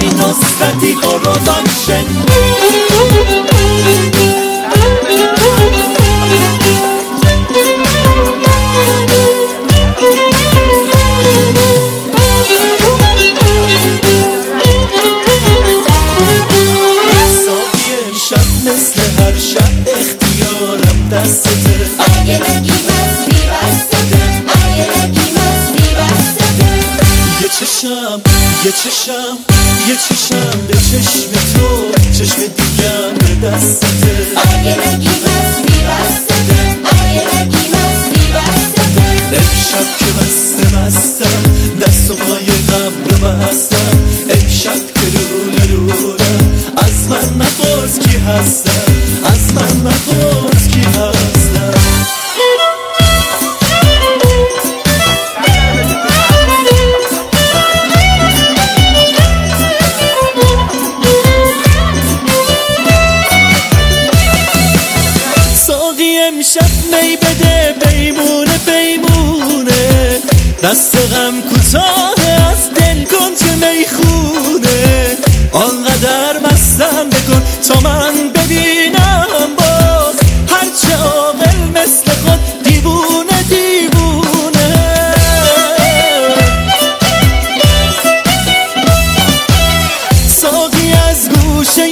Happy نصرتی بستته یه چشم یه چشم یه چشم به چشم تو چشم دیگم به دستته. اگه نگی مستی بستته اگه نگی مستی بستته. امشب که بسته بستم دست و پای غم رو بستم. امشب که لوله لولم از من نپرس کی هستم؟ از من نپرس کی هستم؟ امشب می بده بیمونه بیمونه دست غم کوتاه از دل کن که می‌خونه. آنقدر مستم بکن تا من ببینم باز. هرچه عاقل مثل خود دیوونه دیوونه. ساقی از گوشه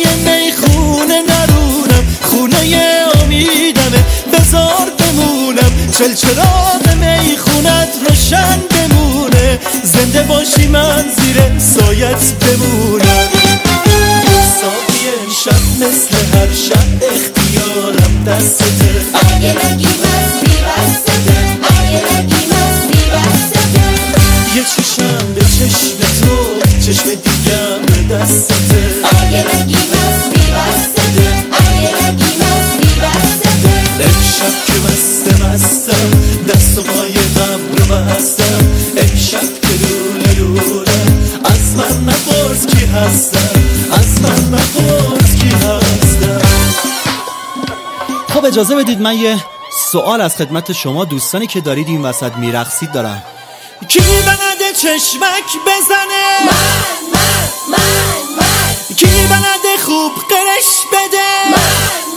چل چراغ میخونت روشن بمونه. زنده باشی من زیر سایت بمونم ساقی امشب مثل هر شب اختیارم دستته. اگه نگی مستی بستته. اگه نگی مستی بستته. یه چشم به چشم تو چشم دیگم به دستته. اگه نگی مستی بستته. اگه نگی مستی بستته. امشب اجازه بدید من یه سوال از خدمت شما دوستانی که دارید این وسط میرقصید دارم. کی بلده چشمک بزنه؟ من من من من. کی بلده خوب قرش بده؟ من.